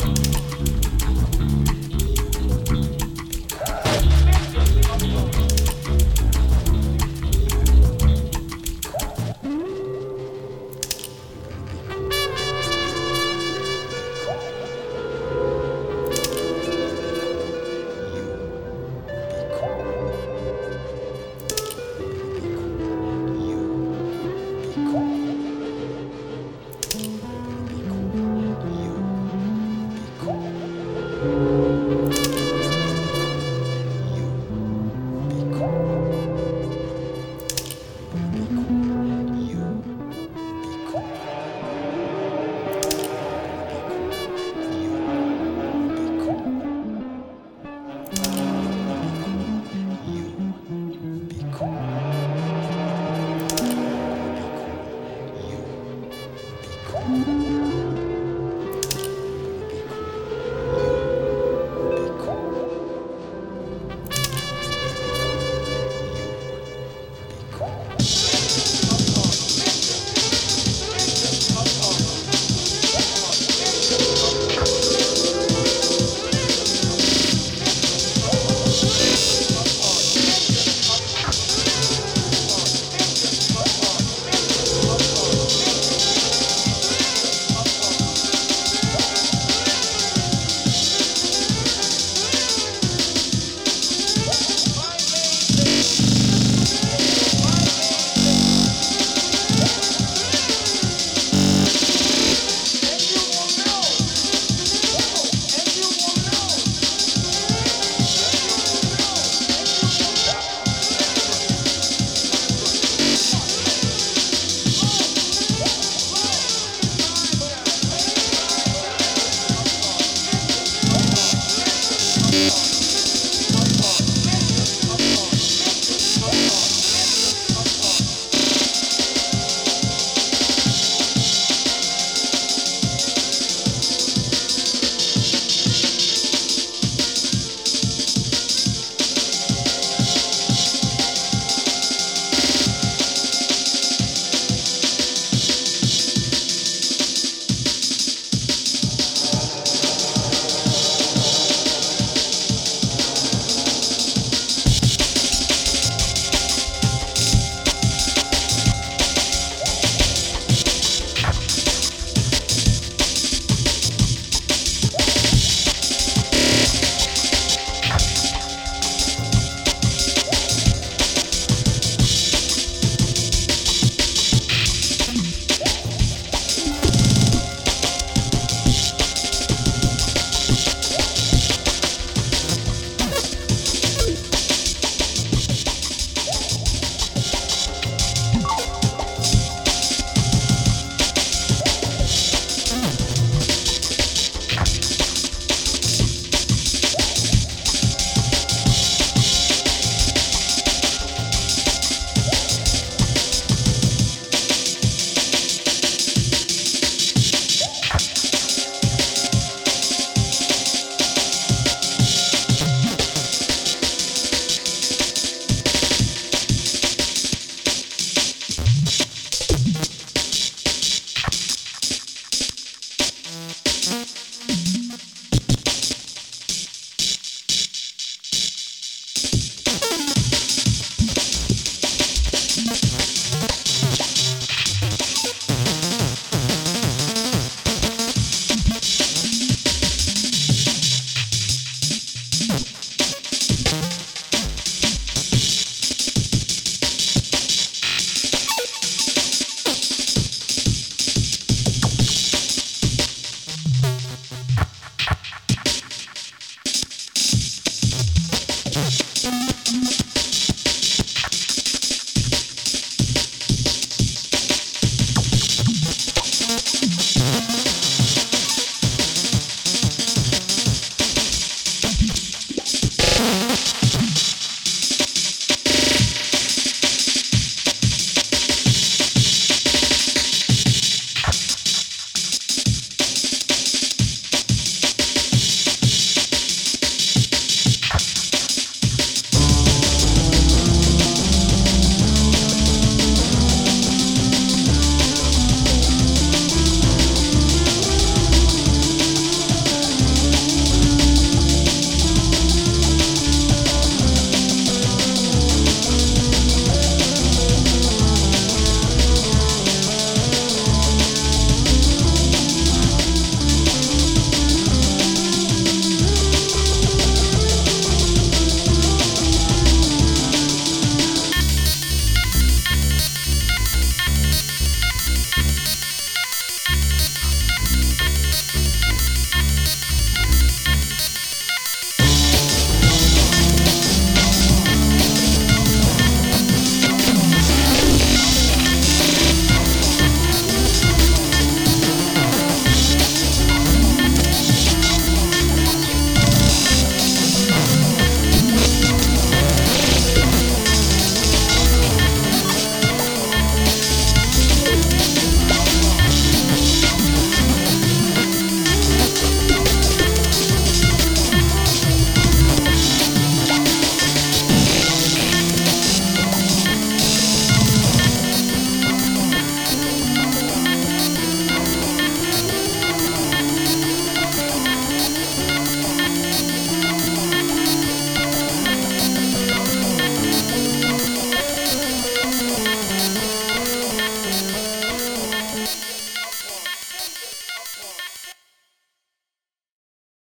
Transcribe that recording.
Música